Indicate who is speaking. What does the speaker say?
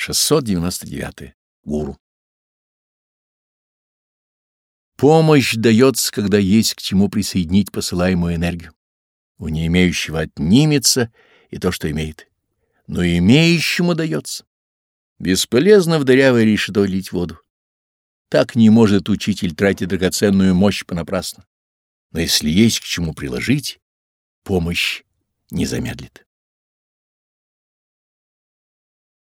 Speaker 1: 699. Гуру. Помощь дается, когда есть к чему присоединить посылаемую энергию. У не имеющего отнимется и то, что имеет. Но имеющему дается. Бесполезно в дырявое решето лить воду. Так не может учитель тратить драгоценную мощь понапрасну. Но если есть к чему приложить, помощь не замедлит.